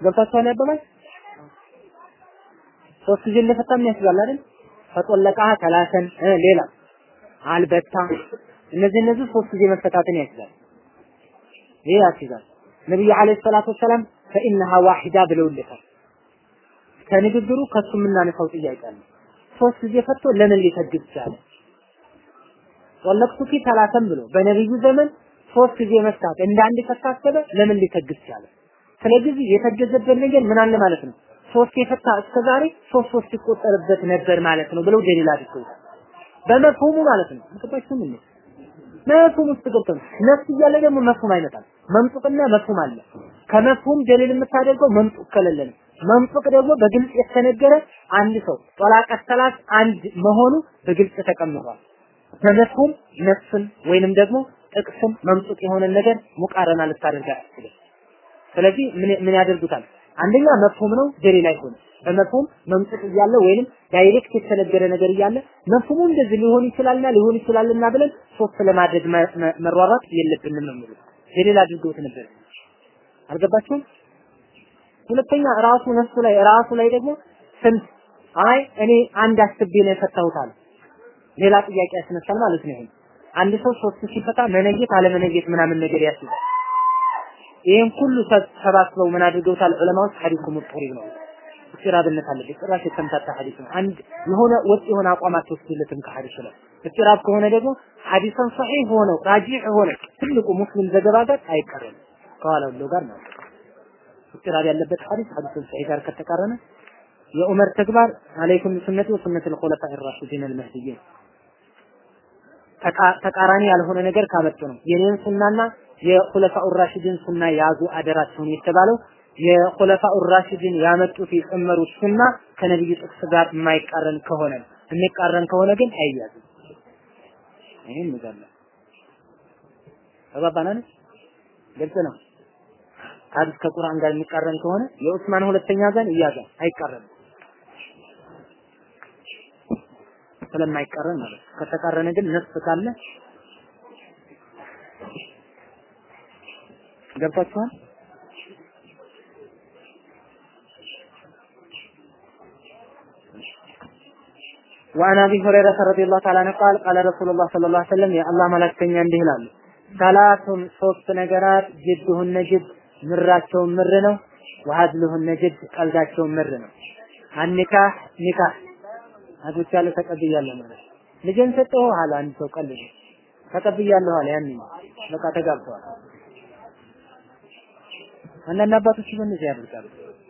ገብታችኋል? ያባባል ሶስት ጊዜ እንደፈታም ያስባል አይደል? ፈጦለቃህ ተላሰን ሌላ አልበታ እነዚህ እነዚህ ሶስት ጊዜ መፈታትን ያስዛል ይሄ ያስይዛል። ነብዩ አለይሂ ሰላቱ ወሰላም ፈኢነሃ ዋሂዳ ብለውልታል ከንግግሩ ከሱ የምናነሳው ጥያቄ አለ። ሶስት ጊዜ ፈቶ ለምን ሊተግዝ ቻለ? ወለቅቱኪ ሰላሰን ብሎ በነብዩ ዘመን ሶስት ጊዜ መፍታት እንደ አንድ ከታሰበ ለምን ሊተግዝ ቻለ ስለዚህ የተገዘበት ነገር ምን አለ ማለት ነው? ሶስት የፈታ እስከ ዛሬ ሶስት ሶስት ይቆጠርበት ነበር ማለት ነው ብለው ደሊል አድርገውታል በመፍሁሙ ማለት ነው። ምክባችሁም እንዴ መፍሁም ውስጥ ነው። ነፍስ እያለ ደግሞ መፍሁም አይመጣም። መምጡቅና መፍሁም አለ። ከመፍሁም ደሊል የምታደርገው መምጡቅ ከሌለ ነው። መምጡቅ ደግሞ በግልጽ የተነገረ አንድ ሰው ጦላቀ ሰላት አንድ መሆኑ በግልጽ ተቀምጧል። በ مفهوم نص ን ወይንም ደግሞ ጥቅስን منطوق የሆነ ነገር مقارنة ልታደርግ አትችልም ስለዚህ ምን ያደርጉታል? አንደኛ مفهوم ነው دليل አይሆንም። በ مفهوم منطوق እያለ ወይንም direct የተነገረ ነገር እያለ مفهوم ኡ እንደዚህ ሊሆን ይችላልና ሊሆን ይችላልና ብለን ሶስት ለማድረግ መሯሯጥ የለብንም ነው የሚሉት። دليل አድርገውት ነበር። አልገባችሁም? ሁለተኛ ራሱ نص ኡ ላይ ራሱ ላይ ደግሞ ስንት? አይ እኔ አንድ አስቤ ነው የፈታሁት አለ። ሌላ ጥያቄ ያስነሳል ማለት ነው አንድ ሰው ሶስት ሲፈታ መነየት አለመነየት ምናምን ነገር ያስይዛል ይሄን ሁሉ ሰባስበው ምን አድርገውታል ዑለማዎች ሐዲሱ ሙጥሪብ ነው እስቲራብነት አለበት ጭራሽ የተምታታ ሐዲስ ነው አንድ የሆነ ወጥ የሆነ አቋም አትወስዱለትም ከሐዲሱ ላይ እስቲራብ ከሆነ ደግሞ ሐዲሰን ሰሒህ ሆነው ራጂህ ሆነ ትልቁ ሙስሊም ዘገባ ጋር አይቀርም ከኋላው ለው ጋር ነው እስቲራብ ያለበት ሐዲስ ሐዲሰን ሰሒህ ጋር ከተቃረነ የዑመር ተግባር አለይኩም ሱነቲ ወሱነት الخلفاء الراشدين المهديين ተቃራኒ ያልሆነ ነገር ካመጡ ነው የኔን ሱናና የኹለፋኡ ራሽዲን ሱና ያዙ አደራቸውን የተባለው የኹለፋኡ ራሽዲን ያመጡት የጨመሩት ሱና ከነብዩ ጥቅስ ጋር የማይቃረን ከሆነ የሚቃረን ከሆነ ግን አይያዝም። ይሄን ይዛለ ተባባናል። ግልጽ ነው። ሐዲስ ከቁርአን ጋር የሚቃረን ከሆነ የኡስማን ሁለተኛ ዘን ይያዛል፣ አይቃረንም። ስለማይቃረን ማለት ከተቃረነ ግን ነፍስ ካለ ገብታችኋል? وعن ابي هريره رضي الله تعالى عنه قال قال رسول الله صلى الله عليه وسلم يا الله መላእክተኛ እንዲህ ይላሉ ሰላቱን ሶስት ነገራት ጅድሁን ነጅድ ምራቸውን ምር ነው ወሀዝልሁን ነጅድ ቀልዳቸውን ምር ነው አንኒካህ ኒካህ አግብቻለሁ ተቀብያለሁ ማለት ልጄን ሰጠሁ አለ አንድ ሰው ቀልድ ተቀብያለሁ አለ ያን በቃ ተጋብተዋል አንዳንድ አባቶች በእንደዚህ ያደርጋሉ።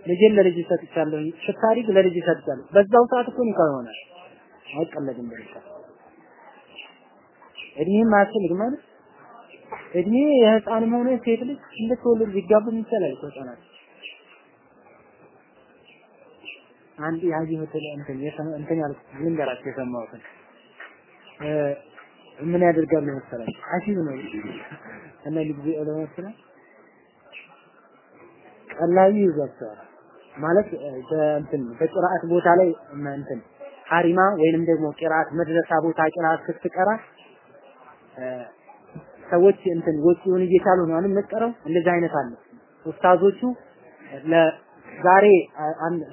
ልጄን ለልጅ ሰጥቻለሁ ስታሪክ ለልጅ ሰጥቻለሁ። በዛው ሰዓት እኮ ኒካ ይሆናል። አይቀለድም በልካ እድሜም አያስፈልግም ማለት እድሜ የህፃንም ሆነ ሴት ልጅ እንድትወልድ ቢጋቡ ይቻላል ህፃናት? አንድ ሆቴል እንትን እንትን ያልኩት ልንገራችሁ የሰማሁትን። ምን ያደርጋሉ መሰላችሁ? አሲብ ነው። እና ልጅ ለመስለ ቀላዩ ይዟቸዋል ማለት በእንትን በቅራአት ቦታ ላይ እንትን ሐሪማ ወይንም ደግሞ ቅራአት መድረሳ ቦታ ቅራአት ስትቀራ ሰዎች እንትን ወጪውን እየቻሉ ነው አይደል መቀረው እንደዚህ አይነት አለ። ኡስታዞቹ ዛሬ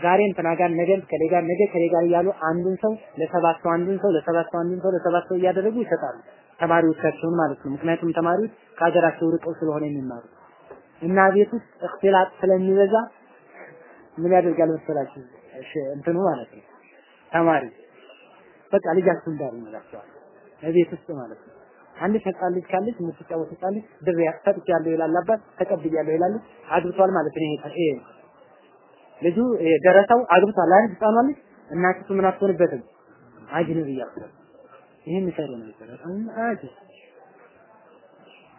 ዛሬ እንትና ጋር ነገ ከሌ ጋር ነገ ከሌ ጋር እያሉ አንዱን ሰው ለሰባት ሰው አንዱን ሰው ለሰባት ሰው አንዱን ሰው ለሰባት ሰው እያደረጉ ይሰጣሉ። ተማሪዎቻቸውን ማለት ነው። ምክንያቱም ተማሪዎች ከሀገራቸው ርቀው ስለሆነ የሚማሩት እና ቤት ውስጥ እክትላጥ ስለሚበዛ ምን ያደርጋል መሰላችሁ? እንትኑ ማለት ነው። ተማሪ በቃ ልጃችሁን ዳር ይላቸዋል በቤት ውስጥ ማለት ነው። አንድ ህፃን ልጅ ካለች የምትጫወት ህፃን ልጅ ድር ሰጥቻለሁ ይላል አባት ተቀብያለሁ ይላል አግብቷል ማለት ነው። ይሄ ልጁ ደረሰው አግብቷል። አይደል ህፃኗ ልጅ እናቲቱ ምን አትሆንበትም? አጅነብያ ይሄን ይሰሩ ነው። በጣም አጅ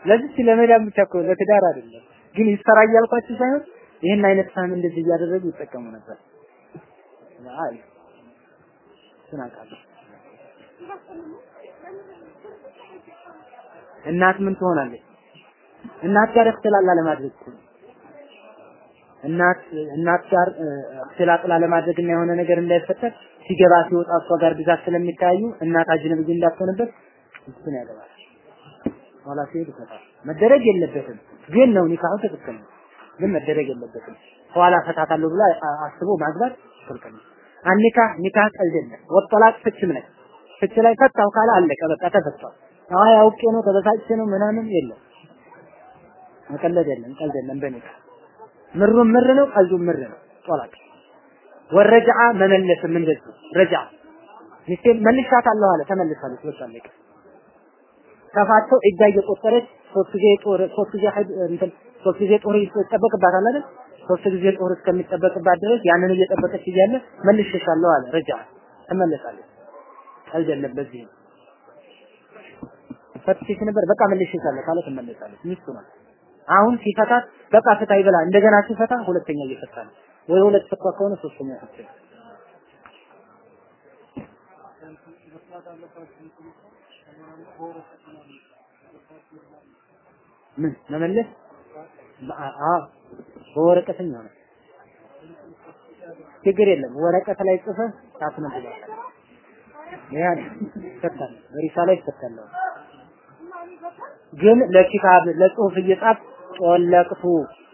ለዚህ ለመዳም ብቻ እኮ ለትዳር አይደለም ግን ይሰራ እያልኳችሁ ሳይሆን ይህን አይነት ሳህን እንደዚህ እያደረጉ ይጠቀሙ ነበር። አይ ስናቃለሁ እናት ምን ትሆናለች? እናት ጋር እክትላላ ለማድረግ እናት እናት ጋር እክትላጥ ላለማድረግ እና የሆነ ነገር እንዳይፈጠር ሲገባ ሲወጣ እሷ ጋር ብዛት ስለሚታዩ እናት አጅነብይ እንዳትሆንበት እሱን ያገባል። ኋላ ሲሄድ ይፈታል። መደረግ የለበትም ግን ነው ኒካሁ ትክክል ነው ግን መደረግ የለበትም። ኋላ ፈታታለሁ ብላ አስቦ ማግባት ክልክል ነው። አኒካህ ኒካህ ቀልድ ነው። ወጠላቅ ፍችም ነው። ፍች ላይ ፈታው ካለ አለቀ በቃ ተፈቷል። አይ አውቄ ነው ተበሳጭቼ ነው ምናምን የለም። መቀለድ የለም፣ ቀልድ የለም በኒካህ ምሩም ምር ነው፣ ቀልዱም ምር ነው። طلاق ورجعة መመለስም እንደዚህ رجعة ሚስቴን መልሻታለሁ አለ ተመልሳለች። በቃ አለቀ። እጃ እየቆጠረች ሶስት ጊዜ طهر ሶስት ጊዜ حيض እንትን ሶስት ጊዜ طهر ይጠበቅባታል አይደል? ሶስት ጊዜ طهر እስከሚጠበቅባት ድረስ ያንን እየጠበቀች እያለ መልሼሻለሁ አለ። رجعة ትመለሳለች። ቀልድ የለም በዚህ ፈትሽ ነበር በቃ መልሼሻለሁ ካለ ትመለሳለች። ሚስቱ ናት። አሁን ሲፈታት በቃ ፍታ ይበላ እንደገና ሲፈታ ሁለተኛ እየፈታ ነው ወይ ሁለት ፈታ ከሆነ ሶስተኛ ፈታ ምን? መመለስ? አ በወረቀተኛ ነው ችግር የለም። ወረቀት ላይ ጽፈህ ታስነብባለህ ያን ፈታል በሪሳ ላይ ፈታል ግን ለኪታብ ለጽሁፍ እየጻፍ ጦለቅቱ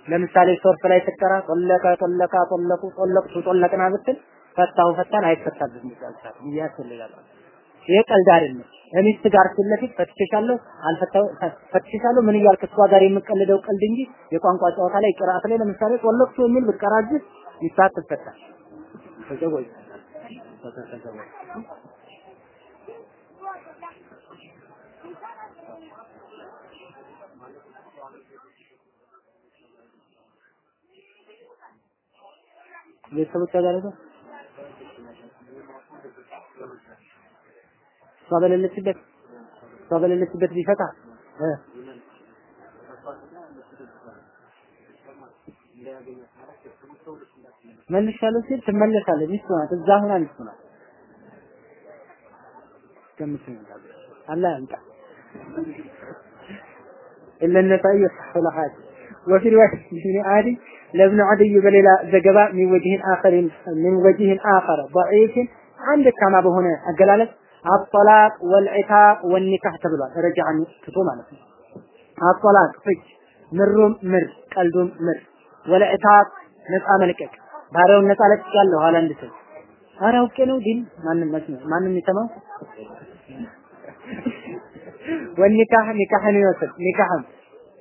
ለምሳሌ ሶርፍ ላይ ስትቀራ ጦለቀ ጦለቃ ጦለቁ ጦለቅቱ ጦለቅና ብትል ፈታው ፈታን አይፈታብህም። ይላል ያስፈልጋል ይሄ ቀልድ አይደለም ለሚስት ጋር ፊት ለፊት ፈትሽሻለሁ አልፈታው ፈትሽሻለሁ ምን እያልክ እሷ ጋር የምቀልደው ቀልድ እንጂ የቋንቋ ጨዋታ ላይ ቅርአት ላይ ለምሳሌ ጦለቅቱ የሚል ብቀራጅ ይሳት ትፈታ ተዘወይ ተዘወይ ጋር ነው በሌለችበት እሷ በሌለችበት ቢፈታ እ መልሻለሁ ሲል ትመለሳለህ። ሚስቱ ናት፣ እዛ ሆና ሚስቱ ናት። ከምትመጣለህ አላህ ያምጣ إلا النسائي يصح الحاج وفي رواية ابن عادي لابن عدي بليلة زجبا من وجه آخر من وجه آخر ضعيف عندك كما بهنا الجلالة አጦላቅ ወልዒታቅ ወኒካህ ተብሏል። ረጃዓን ትቶ ማለት ነው። አጦላቅ ፍች፣ ምሩም ምር፣ ቀልዱም ምር፣ ወልዒታቅ ነፃ መልቀቅ ባሪያውን ነፃ ለቅቄያለሁ አለ አንድ ሰው። ኧረ አውቄ ነው ግን ማንም መስማት ወኒካህ ኒካህን ይወስድ ኒካህም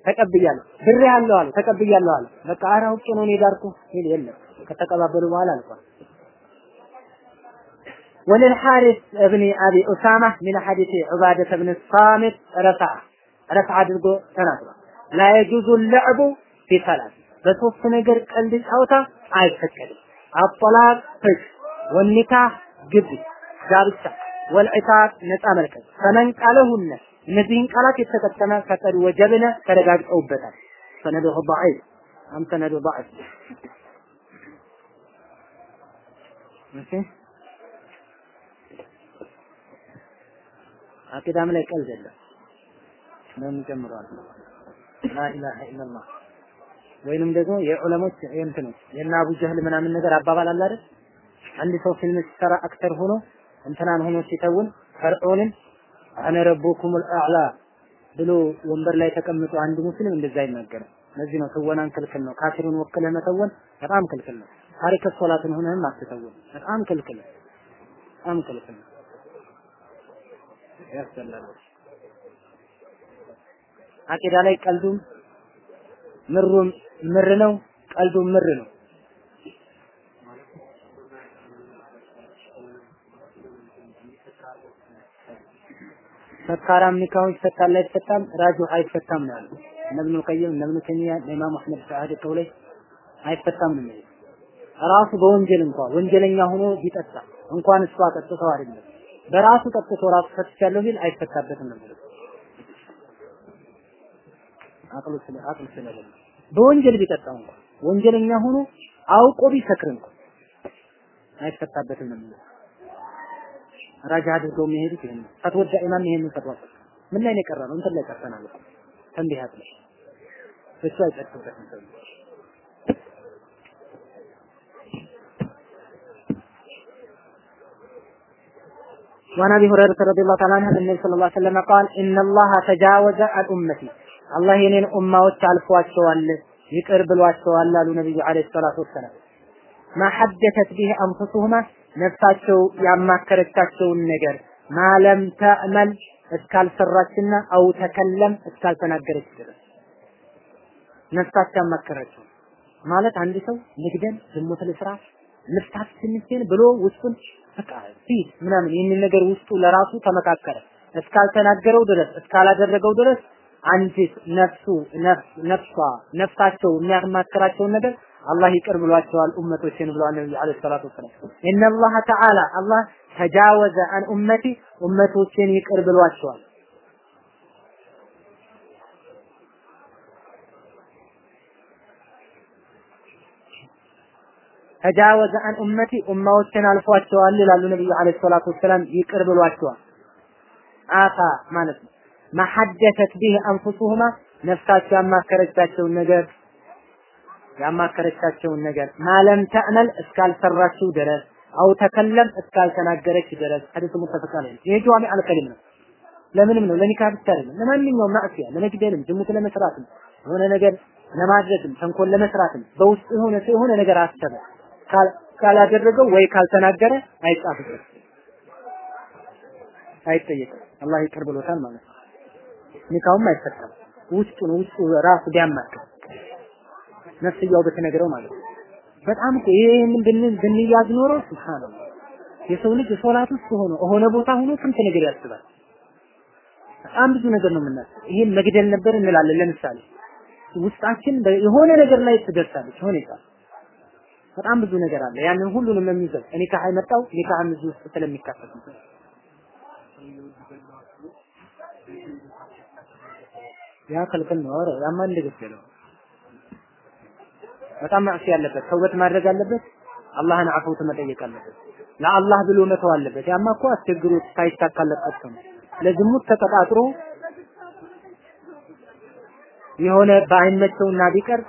ተቀብያለሁ ብሬ ያለው አለ ተቀብያለሁ አለ። በቃ ኧረ አውቄ ነው እኔ ዳርኩ ይል የለም ከተቀባበሉ በኋላ አልቋል። وللحارث ابن ابي اسامه من حديث عباده بن الصامت رفع رفع አድርጎ ተናግሯል لا يجوز اللعب في ثلاث በሶስት ነገር ቀልድ ጫውታ አይፈቀድም አጠላቅ ፍች ወኒካህ ግብ ጋብቻ ወልዕታቅ ነፃ መልቀቅ ፈመን ቃለሁነ እነዚህን ቃላት የተጠቀመ ፈቀድ ወጀብነ ተረጋግጠውበታል ሰነዱሁ ضعيف አም ሰነዱ ضعيف እሺ አቂዳም ላይ ቀልድ የለም ለምን ጨምሯል ላ ኢላሃ ኢላላህ ወይንም ደግሞ የዑለሞች እንትን የእነ አቡ ጀህል ምናምን ነገር አባባል አለ አይደል? አንድ ሰው ፊልም ሲሰራ አክተር ሆኖ እንትናን ሆኖ ሲተውን ፈርዖንን አነ ረቡኩሙል አዕላ ብሎ ወንበር ላይ ተቀምጦ አንድ ሙስሊም እንደዛ አይናገርም። ለዚህ ነው ትወናን ክልክል ነው። ካፊሩን ወክለህ መተወን በጣም ክልክል ነው። ታሪክ ሶላትን ሆነህም አትተውን። በጣም ክልክል በጣም ክልክል ነው። ያስጠላል። አቂዳ ላይ ቀልዱም ምሩም ምር ነው፣ ቀልዱም ምር ነው። ሰካራም ኒካሁ ይፈታል አይፈታም፣ ራጁ አይፈታም ነው ያለው። ቀይም እነ ኢብኑ ለኢማም አህመድ ሰዓድ ቀውላይ አይፈታም ነው ራሱ በወንጀል እንኳን ወንጀለኛ ሆኖ ቢጠጣ እንኳን እሷ ጠጥተው አይደለም በራሱ ጠጥቶ ራሱ ፈትቻለሁ ቢል አይፈታበትም ነው አቅሉ ስለ አቅሉ ስለሌለ በወንጀል ቢጠጣ እንኳን ወንጀለኛ ሆኖ አውቆ ቢሰክር እንኳን አይፈታበትም ነው የሚለው። አድርገው የሚሄዱት ይሄን ፈትወ ዳኢማን ይሄን ፈትዋ ምን ላይ ነው የቀረነው? እንትን ላይ ቀርተናል ተንቢሃት ላይ። እሱ አይጠቅምበትም ሰው وعن ابي هريره رضي الله تعالى عنه ان النبي صلى الله عليه وسلم قال ان الله تجاوز عن امتي الله የኔን ኡማዎች አልፏቸዋል ይቅር ብሏቸዋል አሉ ነብዩ አለይሂ ሰላቱ ወሰላም ማሐደተት ቢህ አንፉሱሁማ ነፍሳቸው ያማከረቻቸውን ነገር ማለም ተዕመል እስካልሰራችና አው ተከለም እስካልተናገረች ድረስ ነፍሳቸው ያማከረችው ማለት አንድ ሰው ንግደን ዝሙት ልስራ ልፍታት ትንሽን ብሎ ውስጡን በቃ ፊት ምናምን ይህንን ነገር ውስጡ ለራሱ ተመካከረ። እስካልተናገረው ድረስ እስካላደረገው ድረስ አንዲት ነፍሱ ነፍሷ ነፍሳቸው የሚያማከራቸውን ነገር አላህ ይቅር ብሏቸዋል ኡመቶችን ብለዋል ነብዩ አለይሂ ሰላቱ ወሰላም። ኢነላህ ተዓላ አላህ ተጃወዘ አን ኡመቲ ኡመቶችን ይቅር ብሏቸዋል ተጃወዘ አን ኡመቲ ኡማዎችን አልፏቸዋል ይላሉ ነብዩ አለይሂ ሰላቱ ወሰላም። ይቅር ብሏቸዋል። አፋ ማለት ነው። መሐደተት ቢህ አንፉሱሁማ ነፍሳቸው ያማከረቻቸውን ነገር ያማከረቻቸውን ነገር ማለም ተዕመል እስካልሰራችው ድረስ አው ተከለም እስካልተናገረች ድረስ ሐዲሱ ሙተፈቅ ዐለይህ ይሄ ጀዋሚ አልከሊም ነው። ለምንም ነው። ለኒካ ብቻ አይደለም። ለማንኛውም ማዕሲያ ለመግደልም ዝሙት ለመስራትም የሆነ ነገር ለማድረግም ተንኮል ለመስራትም በውስጥ የሆነ የሆነ ነገር አሰበ ካላደረገው ወይ ካልተናገረ አይጻፍበት አይጠየቅም። አላህ ይቅር ብሎታል ማለት ነው። ኒካውም አይፈታም። ውስጡ ነው ውስጡ ራሱ ቢያማክር ነፍስያው ብትነግረው ማለት ነው። በጣም እኮ ይሄንን ብን ብንያዝ ኖሮ ሱብሃንአላህ የሰው ልጅ ሶላት ውስጥ ሆኖ ሆነ ቦታ ሆኖ ስንት ነገር ያስባል? በጣም ብዙ ነገር ነው የምናስበው። ይሄን መግደል ነበር እንላለን ለምሳሌ። ውስጣችን የሆነ ነገር ላይ ትደርሳለች። ሁኔታ በጣም ብዙ ነገር አለ። ያንን ሁሉንም የሚይዘው ኒካህ የመጣው ኒካህም እዚህ ውስጥ ስለሚካተት ነው። ያ ከልክል ነው። ኧረ ያማ እንደገደለው በጣም ማዕሲ ያለበት ተውበት ማድረግ አለበት። አላህን አፈውት መጠየቅ አለበት። ለአላህ ብሎ መተው አለበት። ያማ እኮ አስቸግሮት ሳይሳካለት ቀርቶ ነው። ለዝሙት ተቀጣጥሮ የሆነ ባይመቸውና ቢቀር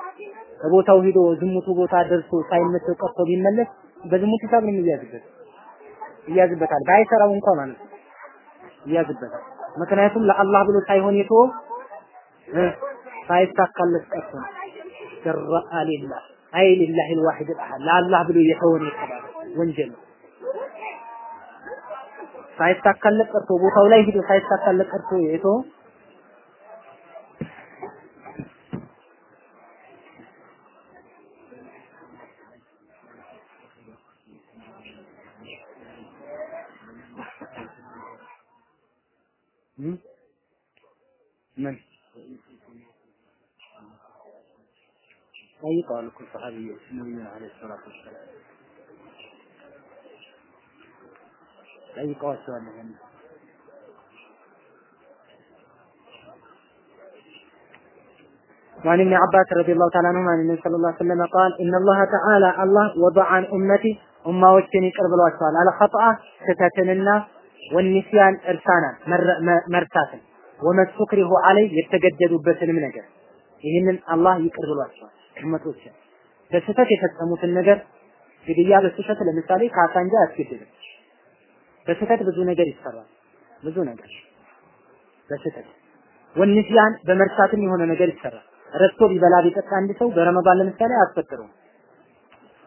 በቦታው ሂዶ ዝሙቱ ቦታ ደርሶ ሳይመቸው ቀርቶ ቢመለስ በዝሙት ሂሳብ ነው የሚያዝበት ይያዝበታል ባይሰራው እንኳን ማለት ነው ይያዝበታል ምክንያቱም ለአላህ ብሎ ሳይሆን የተወው ሳይሳካለት ቀርቶ ነው ጀረአ ሊላህ አይ ሊላህ الواحد الاحد ለአላህ ብሎ የተወን የተባለ ወንጀል ነው ሳይሳካለት ቀርቶ ቦታው ላይ ሂዶ ሳይሳካለት ቀርቶ የተወ ምን ጠይቀዋል እኮ ሰሃቢዎች ነብዩን አለይሂ ሰላቱ ወሰላም ጠይቀዋቸዋል ይሄን وعن ابن عباس رضي الله تعالى عنهما عن النبي صلى الله عليه وسلم قال إن الله تعالى الله وضع عن أمتي أمة يقرب الوصال على خطأ ستتننا ወኒስያን እርሳናን መርሳትን ወመሱክሪሁ አለይ የተገደዱበትንም ነገር ይህንን አላህ ይቅር ብሏቸዋል። እመቶች በስህተት የፈጸሙትን ነገር ግድያ በስህተት ለምሳሌ ካሳ እንጂ አያስገድድም። በስህተት ብዙ ነገር ይሰራል። ብዙ ነገር በስህተት ወንስያን በመርሳትም የሆነ ነገር ይሰራል። ረስቶ ቢበላ ቢጠጣ አንድ ሰው በረመዳን ለምሳሌ አያስፈጥረውም።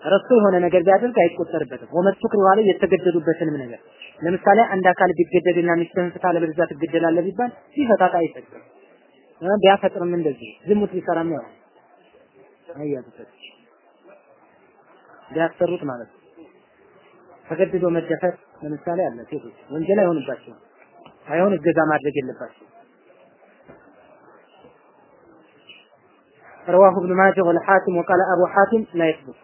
ረስቶ የሆነ ነገር ቢያደርግ አይቆጠርበትም ወመቱክር ዋለ የተገደዱበትንም ነገር ለምሳሌ አንድ አካል ቢገደድና ሚስትህን ፍታ ለበለዚያ ትገደላለህ ቢባል ቢፈታታ አይፈጥርም ቢያፈጥርም እንደዚህ ዝሙት ቢሰራም ያው አያዙበት ቢያሰሩት ማለት ነው ተገድዶ መደፈር ለምሳሌ አለ ሴቶች ወንጀል አይሆንባቸውም አይሆን እገዛ ማድረግ የለባቸው رواه ابن ماجه والحاكم وقال ابو حاتم لا يثبت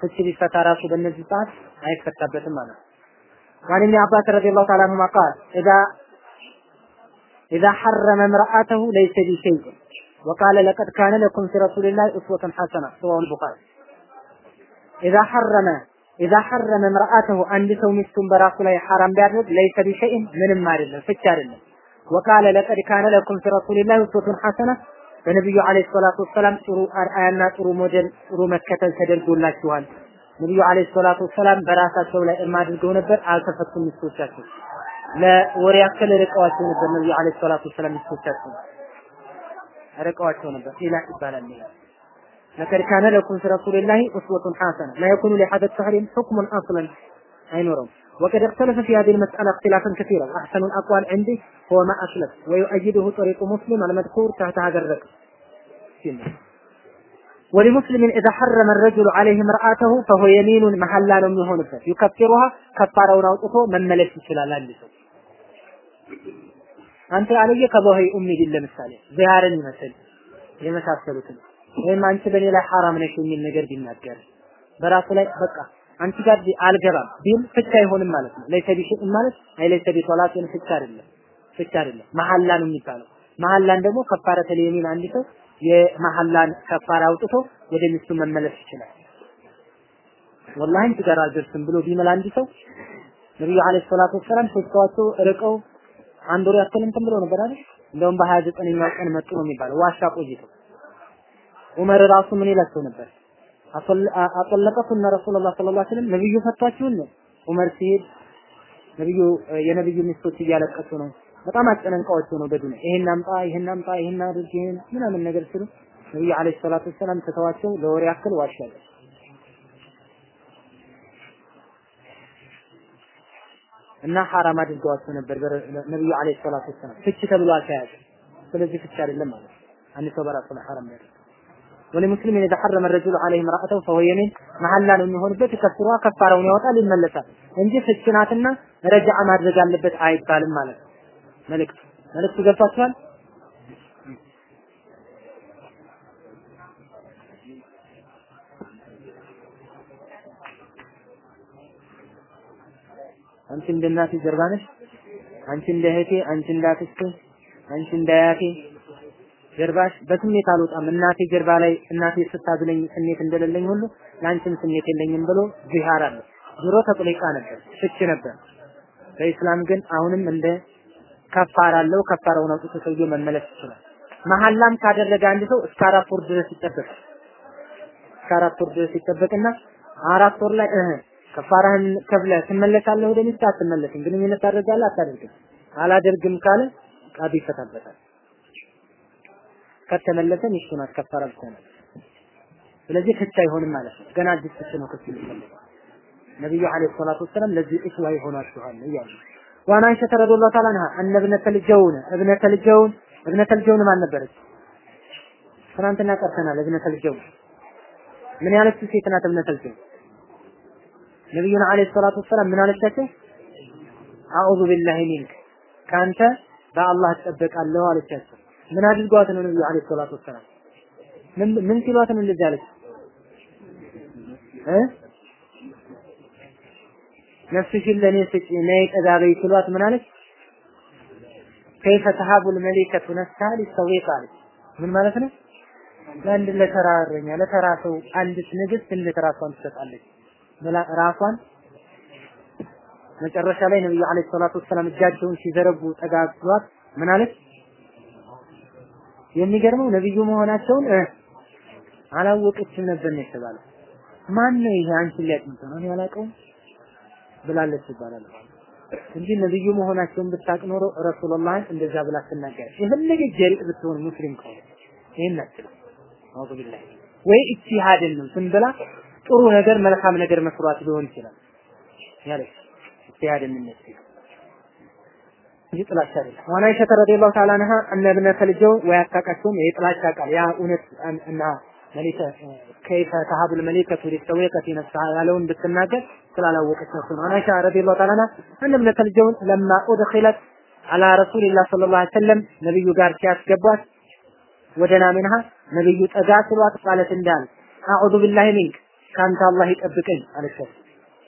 ፍቺ ቢፈታ ራሱ በእነዚህ ሰዓት አይፈታበትም ማለት ነው። وعن ابن عباس رضي الله تعالى عنهما قال إذا إذا حرم امرأته ليس بشيء وقال لقد كان لكم في رسول الله أسوة حسنة رواه البخاري إذا حرم إذا حرم امرأته عند سو ሚስቱን በራሱ ላይ ሐራም ቢያደርግ ليس بشيء ምንም አይደለም ፍቺ አይደለም وقال لقد كان لكم في رسول الله أسوة حسنة በነብዩ አለይሂ ሰላቱ ወሰላም ጥሩ አርአያና ጥሩ ሞዴል ጥሩ መከተል ተደርጎላችኋል። ነብዩ አለይሂ ሰላቱ ወሰላም በራሳቸው ላይ እርም አድርገው ነበር፣ አልተፈቱም ሚስቶቻቸው። ለወሬ ያክል ርቀዋቸው ነበር ነብዩ አለይሂ ሰላቱ ወሰላም ሚስቶቻቸው ርቀዋቸው ነበር ሌላ ይባላል ይሄ لقد كان لكم في رسول الله أسوة حسنة لا يكون لحد التحريم حكم أصلا አይኖረውም وقد اختلف في هذه المسألة اختلافا كثيرا أحسن الأقوال عندي هو ما أسلف ويؤيده طريق مسلم المذكور تحت هذا الرقم ولمسلم إذا حرم الرجل عليه مرآته فهو يمين محلا ነው የሚሆንበት يكفرها ከፋራውን አውጥቶ መመለስ ይችላል አንድ ሰው አንተ አለየ ከበሆይ ኡሚ ቢል ለምሳሌ ዚያርን ይመስል የመሳሰሉትን ወይም አንቺ በኔ ላይ ሐራም ነሽ የሚል ነገር ቢናገር በራሱ ላይ በቃ አንቺ ጋር አልገባም ቢል ፍቻ አይሆንም ማለት ነው። ለይሰ ቢሽእ ማለት አይ ለይሰ ቢጦላትን ፍቻ አይደለም ፍቻ አይደለም መሐላ ነው የሚባለው። መሐላን ደግሞ ከፋረተ የሚን አንድ ሰው የመሐላን ከፋራ አውጥቶ ወደ ሚስቱ መመለስ ይችላል። ወላሂ አንቺ ጋር አልደርስም ብሎ ቢመል አንድ ሰው ነብዩ አለይሂ ሰላቱ ወሰላም ሶስታቸው ርቀው አንድ ወር ያክል እንትን ብሎ ነበር አይደል? እንደውም በሀያ ዘጠነኛው ቀን መጡ ነው የሚባለው ዋሻ ቆይተው ዑመር ራሱ ምን ይላቸው ነበር? አጠለቀቱና ረሱላህ ሰለላሁ ዐለይሂ ወሰለም ነብዩ ፈቷችሁን ነው ዑመር ሲሄድ ነብዩ የነብዩ ሚስቶች እያለቀሱ ነው። በጣም አጨነንቃቸው ነው በዱንያ ይሄን አምጣ ይሄን አምጣ ይሄን አድርግ ይሄን ምናምን ነገር ሲሉ ነብዩ አለይሂ ሰላቱ ወሰላም ተተዋቸው ለወር ያክል ዋሻለ። እና ሐራም አድርገዋቸው ነበር ነብዩ አለይሂ ሰላቱ ወሰላም ፍች ተብሎ አልተያዘ። ስለዚህ ፍች አይደለም ማለት አንድ ሰው በራሱ ላይ ሐራም ያደርግ ولمسلم إذا حرم الرجل عليه امرأته فهو يمين መሐላ ነው የሚሆንበት ከፍሯ ከፋራውን ያወጣል ይመለሳል እንጂ ፍች ናትና ረጃዓ ማድረግ አለበት አይባልም ማለት ነው። መልእክቱ መልእክቱ ገብቷችኋል? አንቺ እንደ እናቴ ጀርባ ነሽ፣ አንቺ እንደ እህቴ፣ አንቺ እንደ አክስቴ፣ አንቺ እንደ አያቴ ጀርባሽ በስሜት አልወጣም። እናቴ ጀርባ ላይ እናቴ ስታዝለኝ ስሜት እንደሌለኝ ሁሉ ለአንቺም ስሜት የለኝም ብሎ ዚሃር አለ። ድሮ ተጥሊቃ ነበር፣ ፍች ነበር። በኢስላም ግን አሁንም እንደ ከፋራ አለው። ከፋራውን አውጥቶ ሰውየው መመለስ ይችላል። መሐላም ካደረገ አንድ ሰው እስከ አራት ወር ድረስ ይጠበቃል። እስከ አራት ወር ድረስ ይጠበቅና አራት ወር ላይ እህ ከፋራህን ከፍለህ ትመለሳለህ ወደ ሚስት አትመለስም፣ ግንኙነት ታደርጋለህ አታደርግም። አላደርግም ካለ ቃዲ ይፈታበታል። ከተመለሰ ሚስቱን አስከፈረ ብትሆናል። ስለዚህ ፍች አይሆንም ማለት ነው። ገና አዲስ ፍች ነው ክስ የሚፈልገው። ነብዩ عليه الصلاة والسلام ለዚህ እስዋ ይሆናችኋል እያሉ وعن عائشة رضي الله تعالى عنها أن ابنة الجون ابنة الجون ابنة الجون ማን ነበረች? ትናንትና ቀርተናል። ابنة الجون ምን ያለች ሴት ናት? ابنة الجون ነብዩን عليه الصلاة والسلام ምን አለቻቸው? أعوذ بالله منك ካንተ በአላህ እጠበቃለሁ አለቻቸው። ምን አድርጓት ነው ነብዩ አለይሂ ሰላቱ ወሰላም ምን ምን ሲሏት ነው እንደዚህ አለች እ ነፍስሽን ለኔ ስጪ ነይ ቀዳበይ ሲሏት ምን አለች? ከይፈ ተሃቡል መሊከቱ ነፍሳ ሊሰዊቅ ምን ማለት ነው? ለአንድ ለተራ እረኛ ለተራ ሰው አንዲት ንግስት እንዴት ራሷን ትሰጣለች? ራሷን መጨረሻ ላይ ነብዩ አለይሂ ሰላቱ ወሰላም እጃቸውን ሲዘረጉ ጠጋ ምን አለች? የሚገርመው ነብዩ መሆናቸውን አላወቀችም ነበር ነው የተባለው። ማን ነው ይሄ? አንቺን ሊያጥምት ነው? እኔ ብላለች ይባላል እንጂ ነብዩ መሆናቸውን ብታቅ ኖሮ ረሱላህ እንደዛ ብላ ትናገር። የፈለገ ጀሪእ ብትሆን ሙስሊም ከሆነ ይሄን አትልም። አውዙ ቢላህ ወይ ኢጅቲሃድን ነው ዝም ብላ ጥሩ ነገር መልካም ነገር መስራት ሊሆን ይችላል ያለች ኢጅቲሃድን ነው እንጂ ጥላቻ አይደለም። ዋና አይሻ ረዲየላሁ ተዓላ አንሃ እነ እብነተ ልጀው ወይ አታውቃቸውም። ይሄ ጥላቻ ቃል ያ እውነት እና መሊከ ከይፈ ተሀቡል መሊከቱ ሊተወቀት ነፍስሃ ያለውን ብትናገር ስላላወቀቻቸው ነው። ዋና አይሻ ረዲየላሁ ተዓላ እብነተ ልጀው ለማ ኡድኺለት አላ ረሱሊላህ ሰለላሁ ዐለይሂ ወሰለም ነብዩ ጋር ሲያስገቧት ودنا منها ነብዩ ጠጋ ስሏት قالت እንዳል أعوذ بالله منك ካንተ አላህ ይጠብቀኝ አለቻቸው።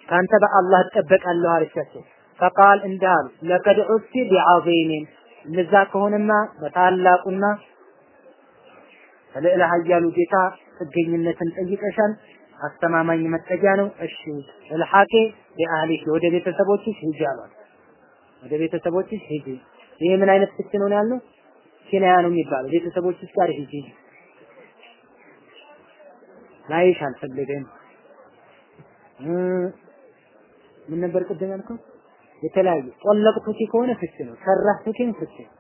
ካንተ በአላህ እጠበቃለሁ አለቻቸው። فقال እንዳሉ لقد عذت بعظيم እንደዛ ከሆነማ በታላቁና ልዕለ ኃያሉ ጌታ ጥገኝነትን ጠይቀሻል። አስተማማኝ መጠጊያ ነው። እሺ الحقي بأهلك ወደ ቤተሰቦችሽ ሂጂ አሏት። ወደ ቤተሰቦችሽ ሂጂ። ይሄ ምን አይነት ፍች ነው ያልነው? ኪናያ ነው የሚባለው። ቤተሰቦችሽ ጋር ሂጂ። ላይሽ አልፈልግም። ምን ነበር ቅድም ያልከው? የተለያዩ ጠለቅቱኪ ከሆነ ፍች ነው። ሰራህቱኪን ፍች ነው።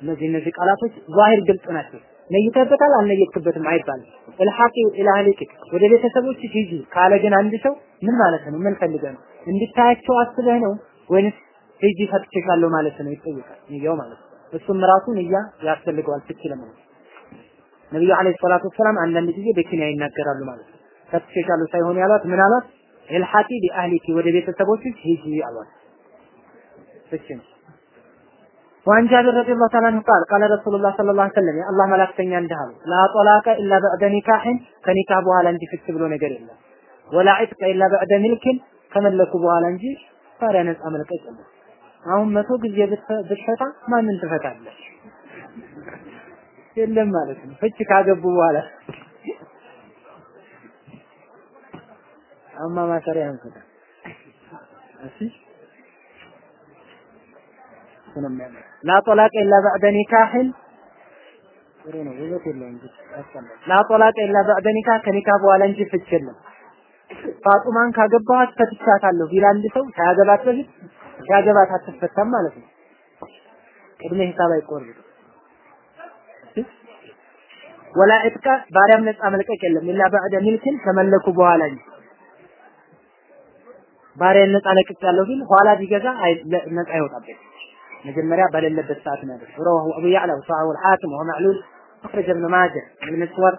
እነዚህ እነዚህ ቃላቶች ዛሂር ግልጽ ናቸው። ነይተበታል አልነየትክበትም አይባልም። እልሐቂ ኢላ አህሊክ ወደ ቤተሰቦች ሂጂ ካለ ግን አንድ ሰው ምን ማለት ነው? ምን ፈልገህ ነው? እንድታያቸው አስበህ ነው ወይንስ ሂጂ ፈትቼሻለሁ ማለት ነው? ይጠይቃል። ንያው ማለት እሱም ራሱ ንያ ያስፈልገዋል ፍች ለማለት ነብዩ አለይሂ ሰላቱ ወሰላም አንዳንድ ጊዜ በኪንያ ይናገራሉ ማለት ነው። ፈትቼሻለሁ ሳይሆን ያሏት ምን አሏት? እልሐቂ ቢአህሊኪ ወደ ቤተሰቦችሽ ሂጂ አሏት። ነው። وعن جابر رضي الله تعالى عنه قال قال رسول الله صلى الله عليه وسلم الله መላክተኛ እንዲህ አሉ። لا طلاق الا بعد نكاح ከኒካህ በኋላ እንጂ ፍች ብሎ ነገር የለም። ولا عتق الا بعد ملك ከመለኩ በኋላ እንጂ ባሪያ ነፃ መልቀቅ የለም። አሁን መቶ ጊዜ ብትፈታ ማንን ትፈታለች የለም ማለት ነው። ፍች ካገቡ በኋላ አማ ማሰሪያ አንፈታ እሺ? ላ ጦላቅ ኢላ በዕደ ኒካህን ጥሩ ነው። ውበት የለውም ላ ጦላቅ ኢላ በዕደ ኒካህ ከኒካህ በኋላ እንጂ ፍች የለም። ፋጡማን ካገባኋት ፈትቻታለሁ ቢል ሰው ሳያገባት በፊት ሲያገባት አትፈታም ማለት ነው። ቅድመ ሂሳብ አይቆርጥ ወላ ዕጥቃ ባሪያም ነፃ መልቀቅ የለም። ኢላ በዕደ ሚልክን ከመለኩ በኋላ እንጂ ባሪያን ነፃ ለቅቄያለሁ ቢል ኋላ ቢገዛ ነፃ ይወጣበት መጀመሪያ በሌለበት ሰዓት ነው رواه ابو يعلى وصححه الحاكم وهو معلول اخرج ابن ماجه ابن مسور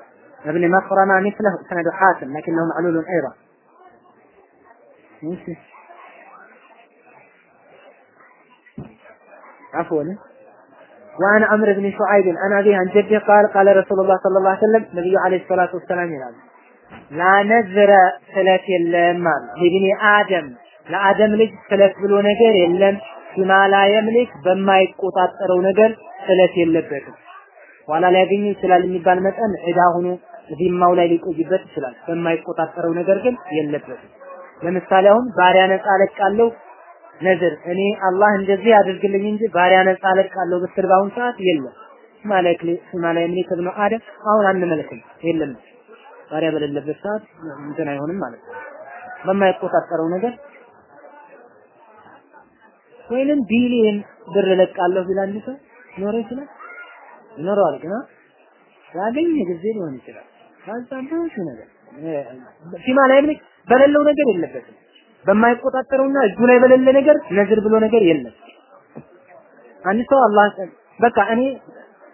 ابن مخرمة مثله سند حاتم لكنه معلول ايضا ماشي عفوا وعن عمرو بن شعيب عن ابيه عن جده قال قال رسول الله صلى الله عليه وسلم النبي عليه الصلاه والسلام يقول لا نذر ስለት የለም አሉ ለብኒ አደም ለአደም ልጅ ስለት ብሎ ነገር የለም ፊማ ላ በማይቆጣጠረው ነገር ስለት የለበትም። ኋላ ሊያገኙ ይችላል የሚባል መጠን ዕዳ ሆኖ ዚማው ላይ ሊቆይበት ይችላል። በማይቆጣጠረው ነገር ግን የለበትም። ለምሳሌ አሁን ባሪያ ነፃ ለቃለሁ ነዝር እኔ አላህ እንደዚህ ያድርግልኝ እንጂ ባሪያ ነፃ ለቃለሁ ብትል በአሁን ሰዓት የለም። ማለክ ፊማ ላ የምሊክ ብኑ አደም አሁን አንመልክም የለም። ባሪያ በሌለበት ሰዓት እንትን አይሆንም ማለት ነው። በማይቆጣጠረው ነገር ወይንም ቢሊየን ብር ለቃለሁ ቢል አንድ ሰው ኖሮ ይችላል ይኖረዋል ግን ያገኘ ጊዜ ሊሆን ይችላል። ብዙ ነገር ፊማ ላይ በሌለው ነገር የለበትም። በማይቆጣጠረውና እጁ ላይ በሌለ ነገር ነዝር ብሎ ነገር የለም። አንድ ሰው አላህ በቃ እኔ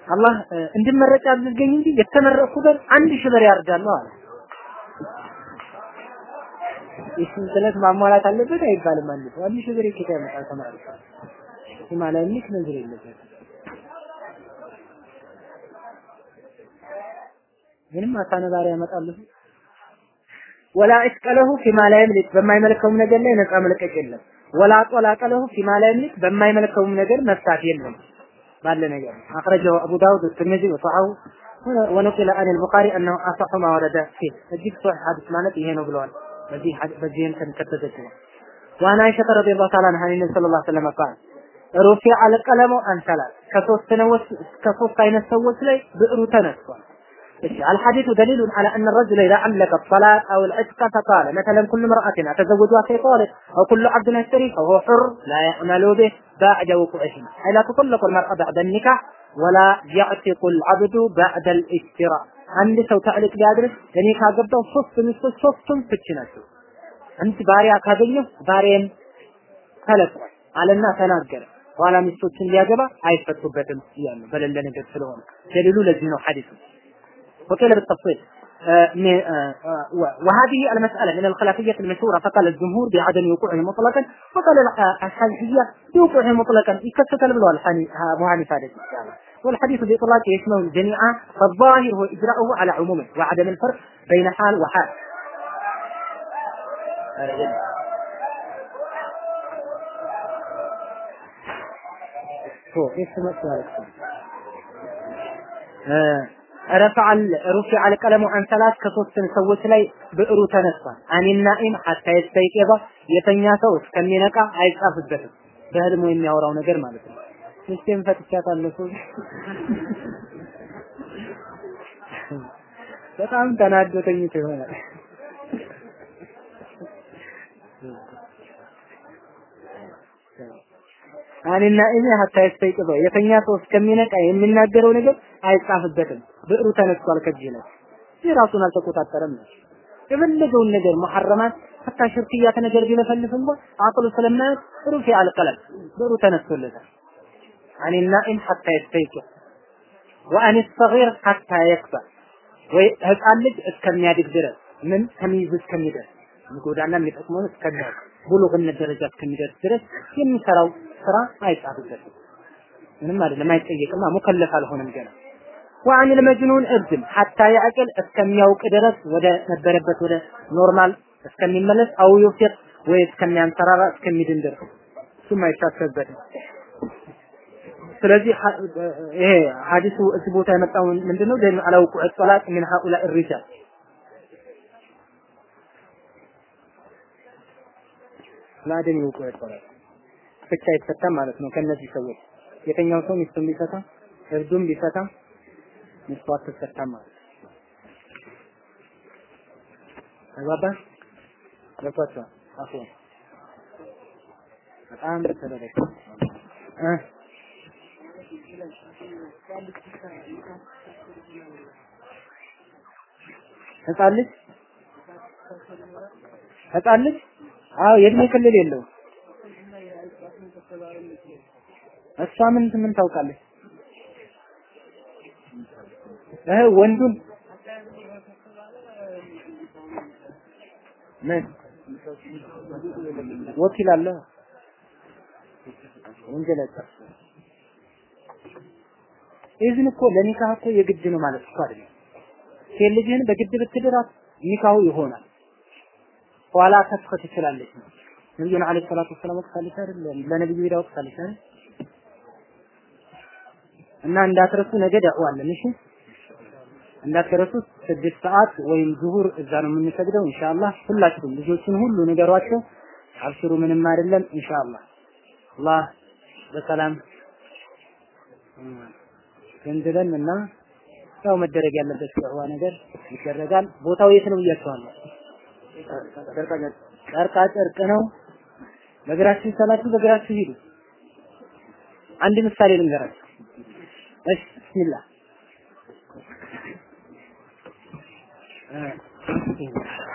አላህ እንድመረጭ አድርገኝ እንጂ የተመረጥኩበት አንድ ሺህ ብር ያርዳለሁ አለ የስም ስለት ማሟላት አለበት አይባልም። አንድ ሰው አንድ ሺህ ብር ኬታ ያመጣል ተማሪ ሂማላይኒክ ነገር የለበት ምንም አታነባሪ ያመጣሉ ወላ እስቀለሁ ፊማ ላይ ምልክ በማይመለከውም ነገር ላይ ነፃ መልቀቅ የለም። ወላ ጦላቀለሁ ፊማ ላይ ምልክ በማይመለከውም ነገር መፍታት የለም ባለ ነገር አخرجه አቡ ዳውድ ትርሚዚ ወሰሐሁ ወነቂለ አን البخاري انه اصح ما ورد فيه እጅግ ሶህ ሐዲስ ማለት ይሄ ነው ብለዋል። በዚህ በዚህ እንትን ከተዘገበ ዋና አይሸተ ረዲየላሁ ተዓላ ዐንሃ ነብዩ ሰለላሁ ዐለይሂ ወሰለም ቃል ሩፊዕ አልቀለሙ አንሰላት ከሶስት ነዎች ከሶስት አይነት ሰዎች ላይ ብዕሩ ተነስቷል እሺ الحديث دليل على أن الرجل إذا أملك الصلاة أو العتق فقال مثلا كل امرأة أتزوجها في طالب أو كل عبد أشتري فهو حر لا يعمل به بعد وقوعهما أي لا تطلق المرأة بعد النكاح ولا يعتق العبد بعد الاشتراء አንድ ሰው ተዕሊቅ ቢያድርግ እኔ ካገባው ሶስት ሚስቶች ሶስቱም ፍቺ ናቸው። አንድ ባሪያ ካገኘው ባሪያም ተለቋል አለና ተናገረ። ኋላ ሚስቶችን ሊያገባ አይፈቱበትም እያሉ በሌለ ነገር ስለሆነ ደሊሉ ለዚህ ነው ሐዲሱ ወቀለ በተፍሲል وهذه المسألة من الخلافية المشهورة. فقال الجمهور بعدم وقوعه مطلقا. وقال الحنفية بوقوعه مطلقا. البلوى أبو حنيفة والحديث بإطلاق يشمل الجميع فالظاهر هو إجراؤه على عمومه وعدم الفرق بين حال وحال. هو إيش ረፈዓል ሩፊዓል ቀለሙ አን ሰላት ከሶስትን ሰዎች ላይ ብዕሩ ተነስቷል። አኒን ናኢም ሐታ የስተይቀባ የተኛ ሰው እስከሚነቃ አይጻፍበትም። በህልሙ የሚያወራው ነገር ማለት ነው። ሚስቴን ፈትቻታለሁ በጣም ተናዶ ይሆናል። አኒና ኢኒ ሀታ ይስተይቅበ የተኛ ሰው እስከሚነቃ የሚናገረው ነገር አይጻፍበትም። ብዕሩ ተነስቷል ከእጅ ላይ የራሱን አልተቆጣጠረም ነው። የፈለገውን ነገር محرمات حتى شركيات ነገር ቢለፈልፍ እንኳን አቅሉ ስለማያት رفع القلم ብዕሩ ተነስቶለታል። عن النائم حتى يستيقظ وعن الصغير حتى يكبر ወይ ህፃን ልጅ እስከሚያድግ ድረስ ምን ከሚይዝ እስከሚደርስ የሚጎዳና የሚጠቅመውን እስከሚያውቅ بلوغ ነት ደረጃ እስከሚደርስ ድረስ የሚሰራው ስራ አይጻፍበትም። ምንም አይደለም፣ አይጠየቅም። مكلف አልሆነም ገና። وعن المجنون እብድም حتى يعقل እስከሚያውቅ ድረስ ወደ ነበረበት ወደ normal እስከሚመለስ أو يفيق ወይ እስከሚያንሰራራ እስከሚድን ድረስ እሱም አይታሰብበትም። ስለዚህ ይሄ ሐዲሱ እዚህ ቦታ የመጣው ምንድነው? أنه لا يقع طلاق من هؤلاء الرجال ለአደም ይውቁ ጦላቅ ፍቻ አይፈታም ማለት ነው። ከነዚህ ሰዎች የተኛው ሰው ሚስቱን ቢፈታ እርዱም ቢፈታ ሚስቱ አትፈታም ማለት ተግባባን? ገብቷቸዋል? አፎን በጣም ተደረገ እ ህፃን ልጅ ህፃን ልጅ አዎ የእድሜ ክልል የለውም። እሷ ምን ምን ታውቃለች? እህ ወንዱን ምን ወኪል አለ ወንጀለኛ ኢዝን እኮ ለኒካህ እኮ የግድ ነው ማለት እኮ አይደለም። ሴት ልጅህን በግድ ብትድራት ኒካሁ ይሆናል። ኋላ ተፍከ ትችላለች ነው ነብዩን አለይሂ ሰላቱ ወሰላም ወቅታለች አይደል? ለነብዩ ሄዳ ወቅታለች አይደል? እና እንዳትረሱ ነገ ዳዕዋለን እሺ እንዳትረሱ ስድስት ሰዓት ወይም ዙሁር እዛ ነው የምንሰግደው ኢንሻአላህ። ሁላችሁም ልጆችን ሁሉ ንገሯቸው። አብሽሩ ምንም አይደለም ኢንሻአላህ። አላህ በሰላም ገንዝበን እና ያው መደረግ ያለበት ዳዕዋ ነገር ይደረጋል። ቦታው የት ነው ብያችኋለሁ? ጨርቃ ጨርቅ ነው። በእግራችሁ ሰላችሁ በእግራችሁ ሂዱ። አንድ ምሳሌ ልንገራችሁ። እሺ ቢስሚላህ 嗯真